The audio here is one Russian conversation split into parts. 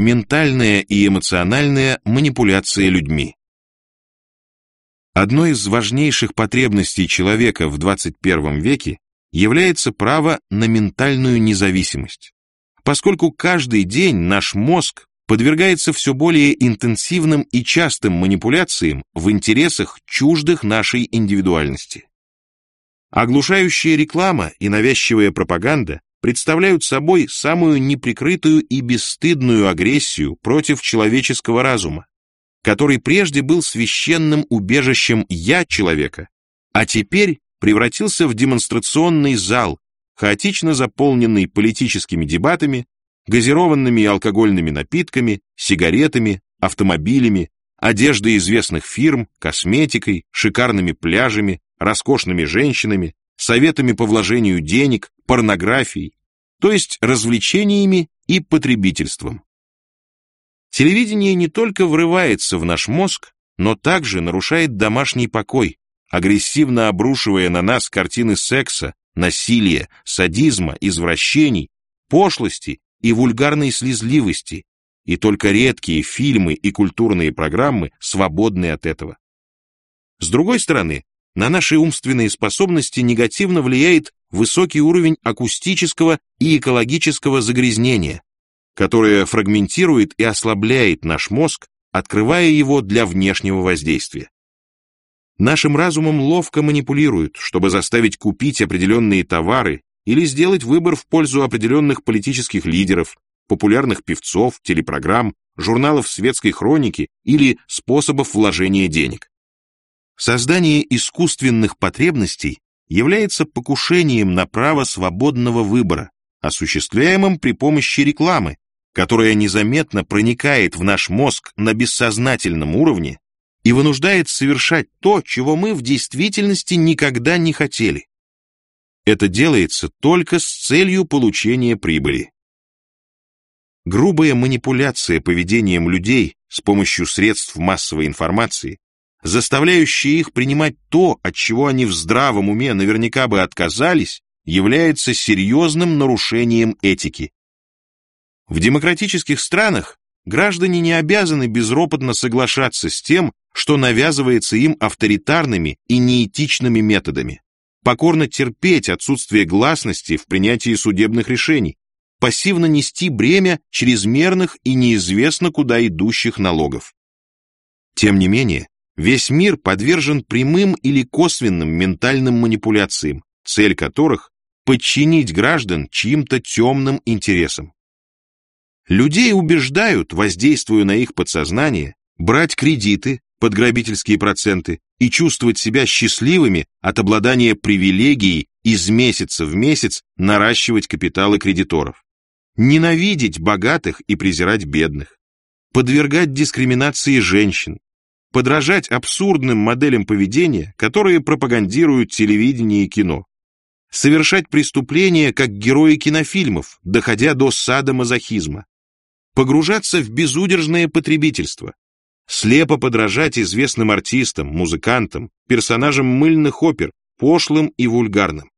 ментальная и эмоциональная манипуляция людьми. Одной из важнейших потребностей человека в 21 веке является право на ментальную независимость, поскольку каждый день наш мозг подвергается все более интенсивным и частым манипуляциям в интересах чуждых нашей индивидуальности. Оглушающая реклама и навязчивая пропаганда представляют собой самую неприкрытую и бесстыдную агрессию против человеческого разума, который прежде был священным убежищем «я» человека, а теперь превратился в демонстрационный зал, хаотично заполненный политическими дебатами, газированными и алкогольными напитками, сигаретами, автомобилями, одеждой известных фирм, косметикой, шикарными пляжами, роскошными женщинами, советами по вложению денег, порнографией, то есть развлечениями и потребительством. Телевидение не только врывается в наш мозг, но также нарушает домашний покой, агрессивно обрушивая на нас картины секса, насилия, садизма, извращений, пошлости и вульгарной слезливости, и только редкие фильмы и культурные программы свободны от этого. С другой стороны, на наши умственные способности негативно влияет высокий уровень акустического и экологического загрязнения, которое фрагментирует и ослабляет наш мозг, открывая его для внешнего воздействия. Нашим разумом ловко манипулируют, чтобы заставить купить определенные товары или сделать выбор в пользу определенных политических лидеров, популярных певцов, телепрограмм, журналов светской хроники или способов вложения денег. Создание искусственных потребностей является покушением на право свободного выбора, осуществляемым при помощи рекламы, которая незаметно проникает в наш мозг на бессознательном уровне и вынуждает совершать то, чего мы в действительности никогда не хотели. Это делается только с целью получения прибыли. Грубая манипуляция поведением людей с помощью средств массовой информации заставляющее их принимать то, от чего они в здравом уме наверняка бы отказались, является серьезным нарушением этики. В демократических странах граждане не обязаны безропотно соглашаться с тем, что навязывается им авторитарными и неэтичными методами, покорно терпеть отсутствие гласности в принятии судебных решений, пассивно нести бремя чрезмерных и неизвестно куда идущих налогов. Тем не менее, Весь мир подвержен прямым или косвенным ментальным манипуляциям, цель которых – подчинить граждан чьим-то темным интересам. Людей убеждают, воздействуя на их подсознание, брать кредиты под грабительские проценты и чувствовать себя счастливыми от обладания привилегией из месяца в месяц наращивать капиталы кредиторов, ненавидеть богатых и презирать бедных, подвергать дискриминации женщин, подражать абсурдным моделям поведения, которые пропагандируют телевидение и кино, совершать преступления как герои кинофильмов, доходя до садомазохизма, погружаться в безудержное потребительство, слепо подражать известным артистам, музыкантам, персонажам мыльных опер, пошлым и вульгарным,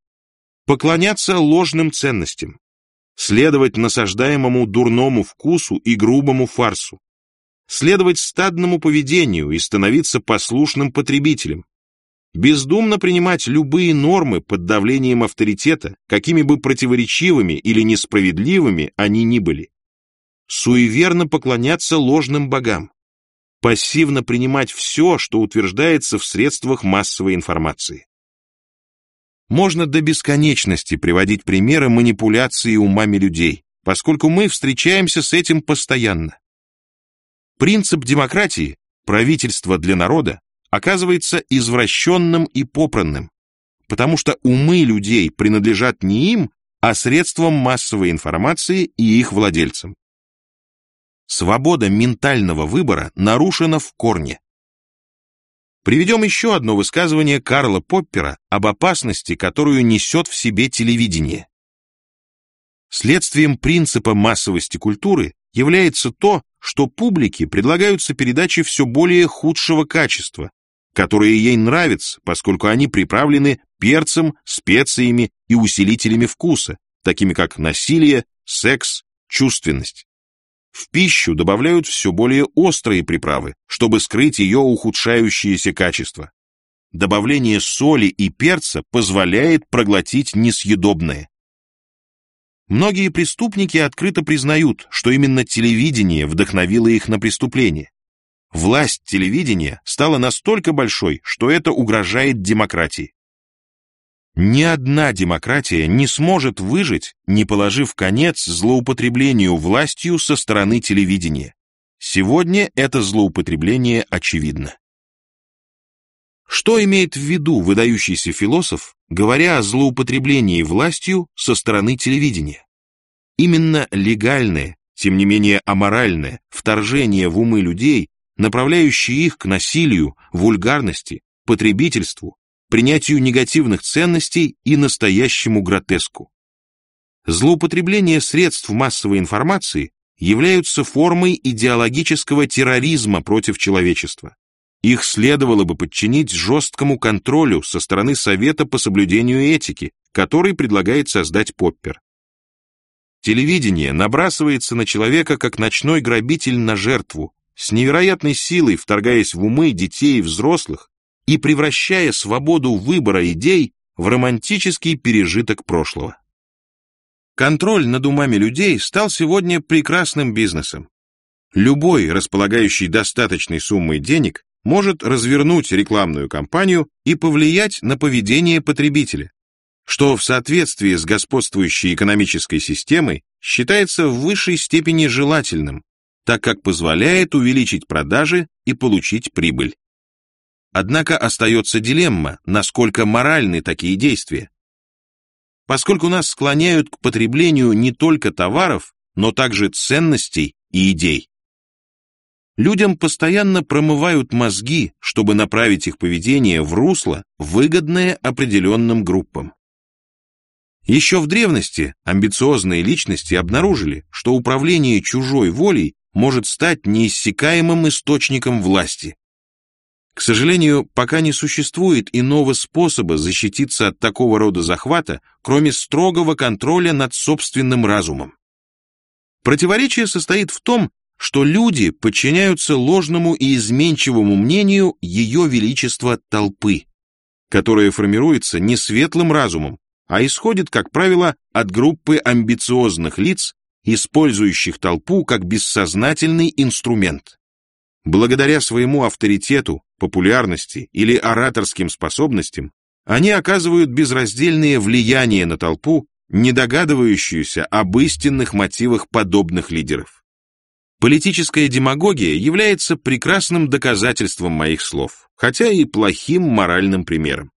поклоняться ложным ценностям, следовать насаждаемому дурному вкусу и грубому фарсу, следовать стадному поведению и становиться послушным потребителем, бездумно принимать любые нормы под давлением авторитета, какими бы противоречивыми или несправедливыми они ни были, суеверно поклоняться ложным богам, пассивно принимать все, что утверждается в средствах массовой информации. Можно до бесконечности приводить примеры манипуляции умами людей, поскольку мы встречаемся с этим постоянно. Принцип демократии, правительство для народа, оказывается извращенным и попранным, потому что умы людей принадлежат не им, а средствам массовой информации и их владельцам. Свобода ментального выбора нарушена в корне. Приведем еще одно высказывание Карла Поппера об опасности, которую несет в себе телевидение. Следствием принципа массовости культуры является то, что публике предлагаются передачи все более худшего качества, которые ей нравятся, поскольку они приправлены перцем, специями и усилителями вкуса, такими как насилие, секс, чувственность. В пищу добавляют все более острые приправы, чтобы скрыть ее ухудшающиеся качества. Добавление соли и перца позволяет проглотить несъедобное. Многие преступники открыто признают, что именно телевидение вдохновило их на преступление. Власть телевидения стала настолько большой, что это угрожает демократии. Ни одна демократия не сможет выжить, не положив конец злоупотреблению властью со стороны телевидения. Сегодня это злоупотребление очевидно. Что имеет в виду выдающийся философ, говоря о злоупотреблении властью со стороны телевидения? Именно легальное, тем не менее аморальное, вторжение в умы людей, направляющее их к насилию, вульгарности, потребительству, принятию негативных ценностей и настоящему гротеску. Злоупотребление средств массовой информации являются формой идеологического терроризма против человечества. Их следовало бы подчинить жесткому контролю со стороны Совета по соблюдению этики, который предлагает создать Поппер. Телевидение набрасывается на человека как ночной грабитель на жертву, с невероятной силой вторгаясь в умы детей и взрослых и превращая свободу выбора идей в романтический пережиток прошлого. Контроль над умами людей стал сегодня прекрасным бизнесом. Любой, располагающий достаточной суммой денег, может развернуть рекламную кампанию и повлиять на поведение потребителя, что в соответствии с господствующей экономической системой считается в высшей степени желательным, так как позволяет увеличить продажи и получить прибыль. Однако остается дилемма, насколько моральны такие действия. Поскольку нас склоняют к потреблению не только товаров, но также ценностей и идей. Людям постоянно промывают мозги, чтобы направить их поведение в русло, выгодное определенным группам. Еще в древности амбициозные личности обнаружили, что управление чужой волей может стать неиссякаемым источником власти. К сожалению, пока не существует иного способа защититься от такого рода захвата, кроме строгого контроля над собственным разумом. Противоречие состоит в том, что люди подчиняются ложному и изменчивому мнению Ее Величества толпы, которое формируется не светлым разумом, а исходит, как правило, от группы амбициозных лиц, использующих толпу как бессознательный инструмент. Благодаря своему авторитету, популярности или ораторским способностям, они оказывают безраздельное влияние на толпу, не догадывающуюся об истинных мотивах подобных лидеров. Политическая демагогия является прекрасным доказательством моих слов, хотя и плохим моральным примером.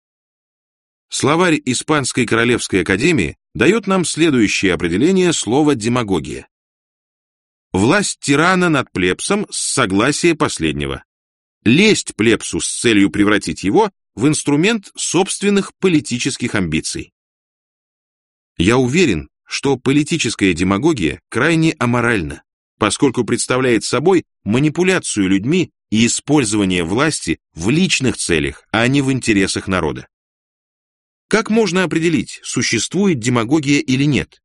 Словарь Испанской Королевской Академии дает нам следующее определение слова «демагогия». Власть тирана над плебсом с согласия последнего. Лесть плебсу с целью превратить его в инструмент собственных политических амбиций. Я уверен, что политическая демагогия крайне аморальна, поскольку представляет собой манипуляцию людьми и использование власти в личных целях, а не в интересах народа. Как можно определить, существует демагогия или нет?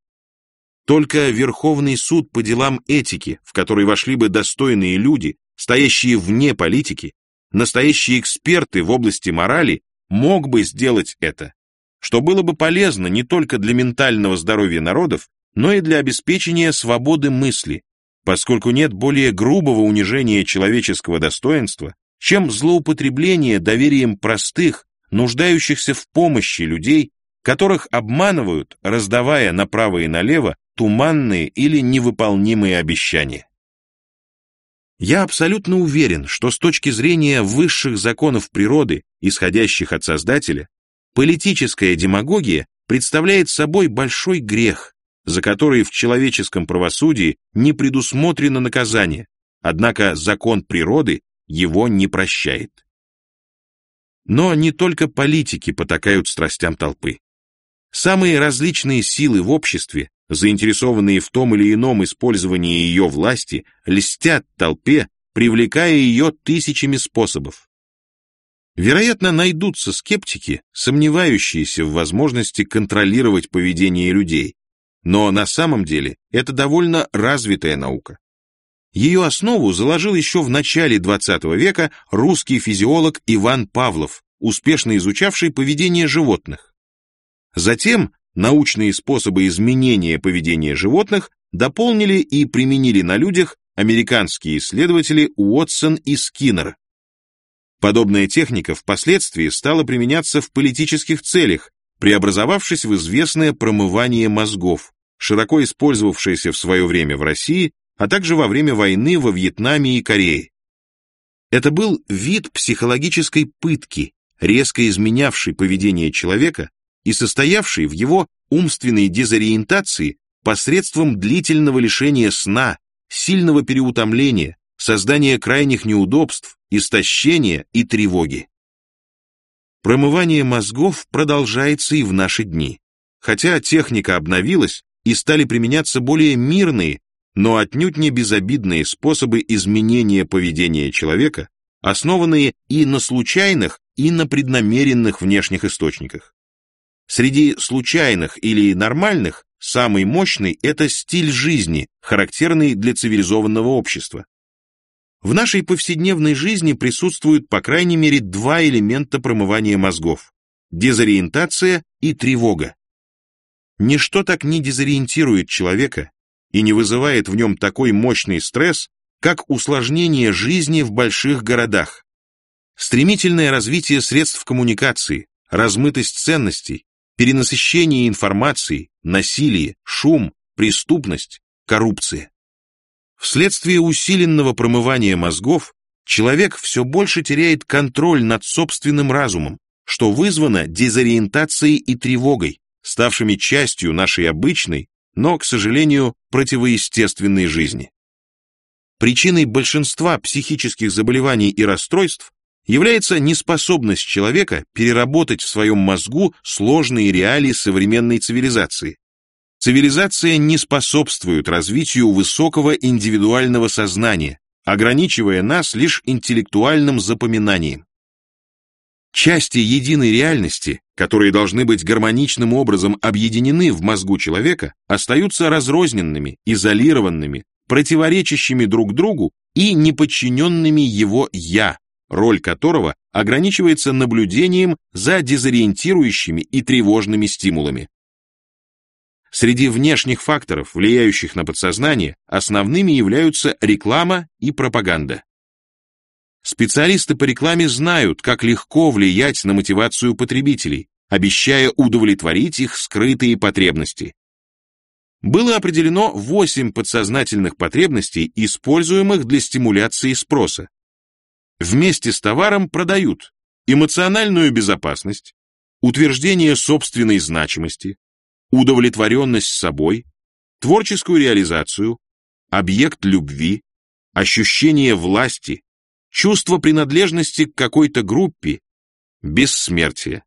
Только Верховный суд по делам этики, в который вошли бы достойные люди, стоящие вне политики, настоящие эксперты в области морали, мог бы сделать это, что было бы полезно не только для ментального здоровья народов, но и для обеспечения свободы мысли, поскольку нет более грубого унижения человеческого достоинства, чем злоупотребление доверием простых, нуждающихся в помощи людей, которых обманывают, раздавая направо и налево туманные или невыполнимые обещания. Я абсолютно уверен, что с точки зрения высших законов природы, исходящих от Создателя, политическая демагогия представляет собой большой грех, за который в человеческом правосудии не предусмотрено наказание, однако закон природы его не прощает. Но не только политики потакают страстям толпы. Самые различные силы в обществе заинтересованные в том или ином использовании ее власти, льстят толпе, привлекая ее тысячами способов. Вероятно, найдутся скептики, сомневающиеся в возможности контролировать поведение людей, но на самом деле это довольно развитая наука. Ее основу заложил еще в начале XX века русский физиолог Иван Павлов, успешно изучавший поведение животных. Затем научные способы изменения поведения животных дополнили и применили на людях американские исследователи Уотсон и Скиннер. Подобная техника впоследствии стала применяться в политических целях, преобразовавшись в известное промывание мозгов, широко использовавшееся в свое время в России, а также во время войны во Вьетнаме и Корее. Это был вид психологической пытки, резко изменявший поведение человека и состоявший в его умственной дезориентации посредством длительного лишения сна, сильного переутомления, создания крайних неудобств, истощения и тревоги. Промывание мозгов продолжается и в наши дни. Хотя техника обновилась и стали применяться более мирные, но отнюдь не безобидные способы изменения поведения человека, основанные и на случайных, и на преднамеренных внешних источниках. Среди случайных или нормальных самый мощный – это стиль жизни, характерный для цивилизованного общества. В нашей повседневной жизни присутствуют по крайней мере два элемента промывания мозгов – дезориентация и тревога. Ничто так не дезориентирует человека и не вызывает в нем такой мощный стресс, как усложнение жизни в больших городах. Стремительное развитие средств коммуникации, размытость ценностей, перенасыщение информации, насилие, шум, преступность, коррупция. Вследствие усиленного промывания мозгов человек все больше теряет контроль над собственным разумом, что вызвано дезориентацией и тревогой, ставшими частью нашей обычной, но, к сожалению, противоестественной жизни. Причиной большинства психических заболеваний и расстройств является неспособность человека переработать в своем мозгу сложные реалии современной цивилизации, Цивилизация не способствует развитию высокого индивидуального сознания, ограничивая нас лишь интеллектуальным запоминанием. Части единой реальности, которые должны быть гармоничным образом объединены в мозгу человека, остаются разрозненными, изолированными, противоречащими друг другу и неподчиненными его «я», роль которого ограничивается наблюдением за дезориентирующими и тревожными стимулами. Среди внешних факторов, влияющих на подсознание, основными являются реклама и пропаганда. Специалисты по рекламе знают, как легко влиять на мотивацию потребителей, обещая удовлетворить их скрытые потребности. Было определено 8 подсознательных потребностей, используемых для стимуляции спроса. Вместе с товаром продают эмоциональную безопасность, утверждение собственной значимости, удовлетворенность собой, творческую реализацию, объект любви, ощущение власти, чувство принадлежности к какой-то группе, бессмертие.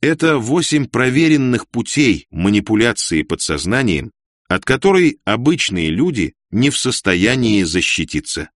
Это восемь проверенных путей манипуляции подсознанием, от которой обычные люди не в состоянии защититься.